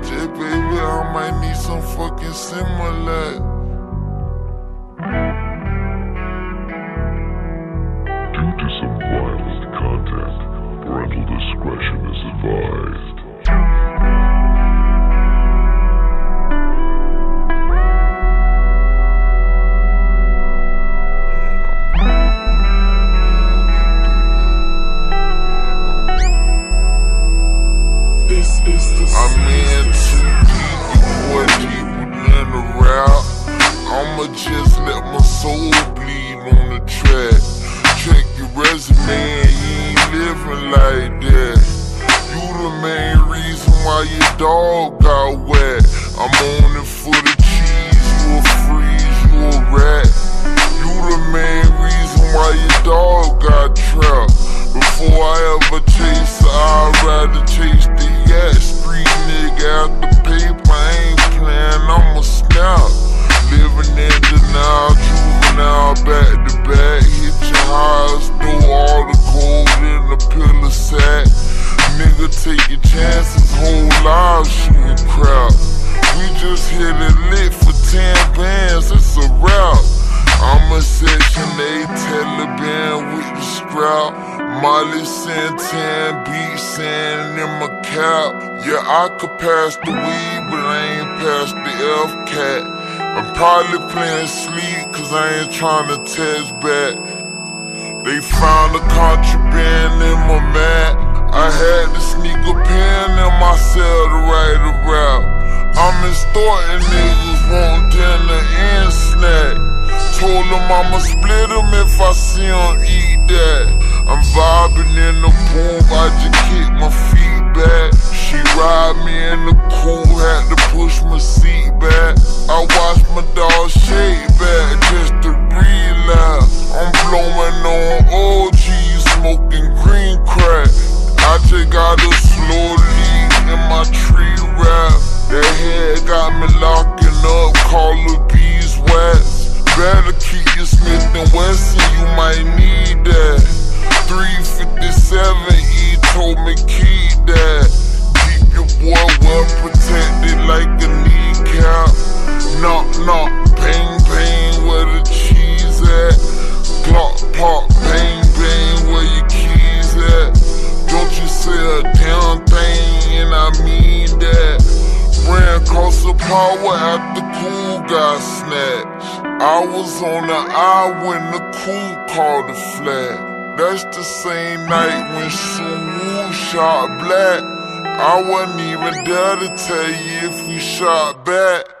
project, baby, I might need some fucking similar. I'm in too deep, boy, deeper than the rap. I'ma just let my soul bleed on the track. Check your resume, you ain't living like that. You the main reason why your dog got wet. I'm on it for the whole shooting crap. We just hit it lit for 10 bands, it's a wrap. I'm a section 8 Taliban with the strap. Molly Santan beat sand in my cap. Yeah, I could pass the weed, but I ain't past the F cat. I'm probably playing sleep, cause I ain't trying to test back. They found a contraband in my mat. I had to sneak a pen in my I'm extorting niggas, want dinner and snack. Told them I'ma split them if I see them eat that. I'm vibing in the power after cool got snatched. I was on the eye when the cool called the flat. That's the same night when Suwoo shot black. I wasn't even there to tell you if we shot back.